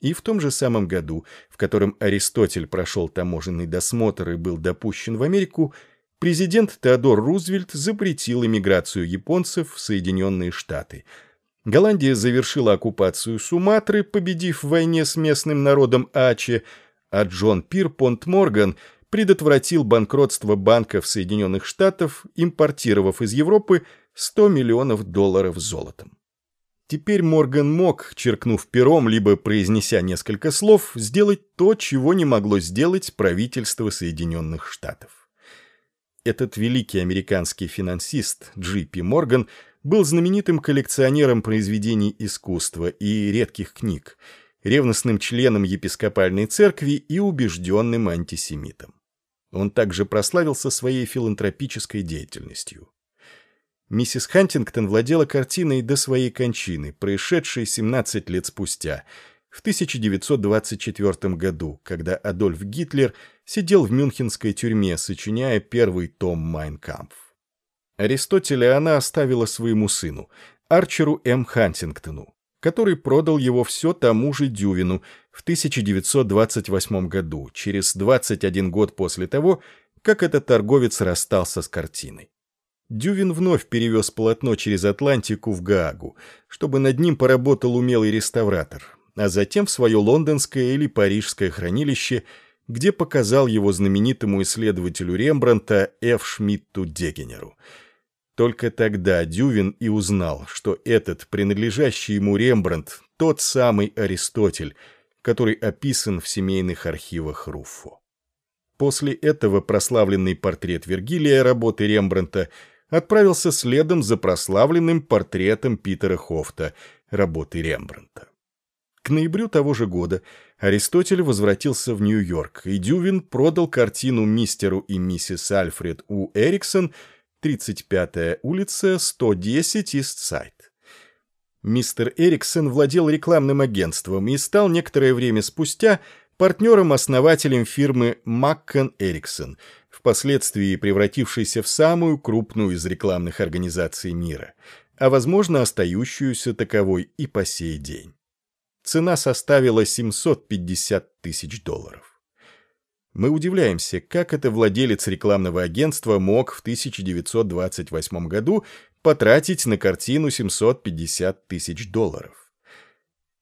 И в том же самом году, в котором Аристотель прошел таможенный досмотр и был допущен в Америку, президент Теодор Рузвельт запретил иммиграцию японцев в Соединенные Штаты. Голландия завершила оккупацию Суматры, победив в войне с местным народом Аче, а Джон Пирпонт Морган предотвратил банкротство банков Соединенных Штатов, импортировав из Европы 100 миллионов долларов золотом. Теперь Морган мог, черкнув пером, либо произнеся несколько слов, сделать то, чего не могло сделать правительство Соединенных Штатов. Этот великий американский финансист Джи Пи Морган был знаменитым коллекционером произведений искусства и редких книг, ревностным членом епископальной церкви и убежденным антисемитом. Он также прославился своей филантропической деятельностью. Миссис Хантингтон владела картиной до своей кончины, происшедшей 17 лет спустя, в 1924 году, когда Адольф Гитлер сидел в мюнхенской тюрьме, сочиняя первый том «Майнкампф». Аристотеля она оставила своему сыну, Арчеру М. Хантингтону, который продал его все тому же Дювину в 1928 году, через 21 год после того, как этот торговец расстался с картиной. Дювин вновь перевез полотно через Атлантику в Гаагу, чтобы над ним поработал умелый реставратор, а затем в свое лондонское или парижское хранилище, где показал его знаменитому исследователю Рембранта Ф. Шмидту Дегенеру. Только тогда Дювин и узнал, что этот принадлежащий ему Рембрандт тот самый Аристотель, который описан в семейных архивах Руффо. После этого прославленный портрет Вергилия работы Рембрандта отправился следом за прославленным портретом Питера Хофта, работы Рембрандта. К ноябрю того же года Аристотель возвратился в Нью-Йорк, и Дювин продал картину мистеру и миссис Альфред У. Эриксон, 35-я улица, 110 Ист-Сайд. Мистер Эриксон владел рекламным агентством и стал некоторое время спустя партнером-основателем фирмы Маккон Эриксон, впоследствии превратившейся в самую крупную из рекламных организаций мира, а возможно остающуюся таковой и по сей день. Цена составила 750 тысяч долларов. Мы удивляемся, как это владелец рекламного агентства мог в 1928 году потратить на картину 750 тысяч долларов.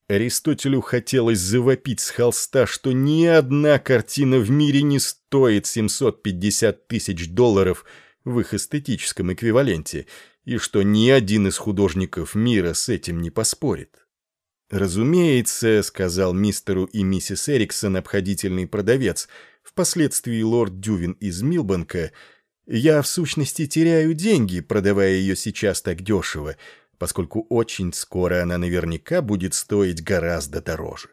Аристотелю хотелось завопить с холста, что ни одна картина в мире не стоит 750 тысяч долларов в их эстетическом эквиваленте, и что ни один из художников мира с этим не поспорит. «Разумеется», — сказал мистеру и миссис Эриксон обходительный продавец, впоследствии лорд Дювин из Милбанка, «я в сущности теряю деньги, продавая ее сейчас так дешево, поскольку очень скоро она наверняка будет стоить гораздо дороже.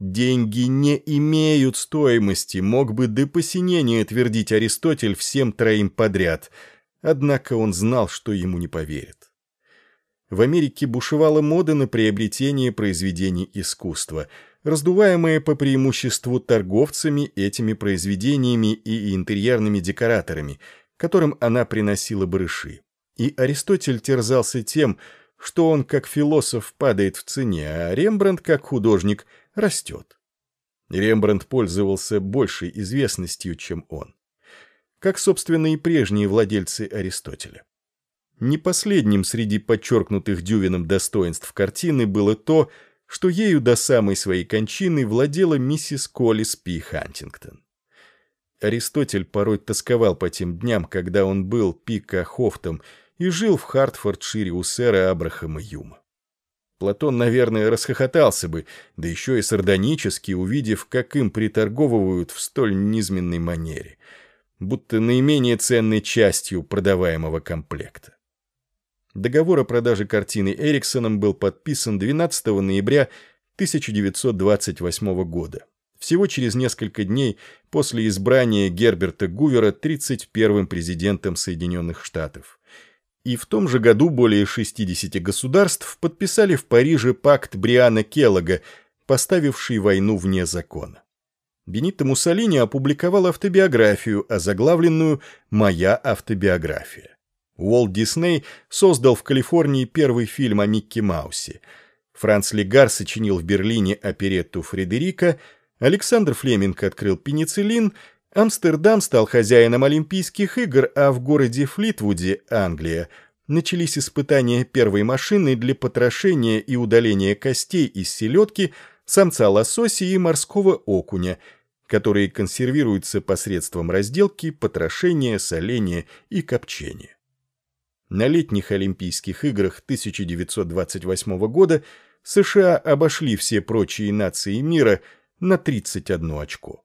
Деньги не имеют стоимости, мог бы до посинения твердить Аристотель всем троим подряд, однако он знал, что ему не поверят. В Америке бушевала мода на приобретение произведений искусства, раздуваемая по преимуществу торговцами этими произведениями и интерьерными декораторами, которым она приносила барыши. И Аристотель терзался тем, что он как философ падает в цене, а Рембрандт как художник растет. Рембрандт пользовался большей известностью, чем он. Как, собственно, и прежние владельцы Аристотеля. Не последним среди подчеркнутых Дювином достоинств картины было то, что ею до самой своей кончины владела миссис Коллис Пи Хантингтон. Аристотель порой тосковал по тем дням, когда он был Пика Хофтом и жил в Хартфордшире у сэра Абрахама Юма. Платон, наверное, расхохотался бы, да еще и сардонически, увидев, как им приторговывают в столь низменной манере, будто наименее ценной частью продаваемого комплекта. Договор о продаже картины Эриксоном был подписан 12 ноября 1928 года, всего через несколько дней после избрания Герберта Гувера 31-м президентом Соединенных Штатов и в том же году более 60 государств подписали в Париже пакт Бриана Келлога, поставивший войну вне закона. Бенито Муссолини опубликовал автобиографию, озаглавленную «Моя автобиография». Уолт Дисней создал в Калифорнии первый фильм о Микки Маусе. Франц Легар сочинил в Берлине оперетту Фредерика, Александр Флеминг открыл пенициллин, Амстердам стал хозяином Олимпийских игр, а в городе Флитвуде, Англия, начались испытания первой машины для потрошения и удаления костей из селедки, самца лосося и морского окуня – которые консервируются посредством разделки, потрошения, соления и копчения. На летних Олимпийских играх 1928 года США обошли все прочие нации мира на 31 очко.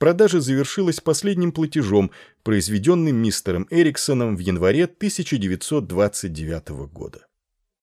Продажа завершилась последним платежом, произведенным мистером Эриксоном в январе 1929 года.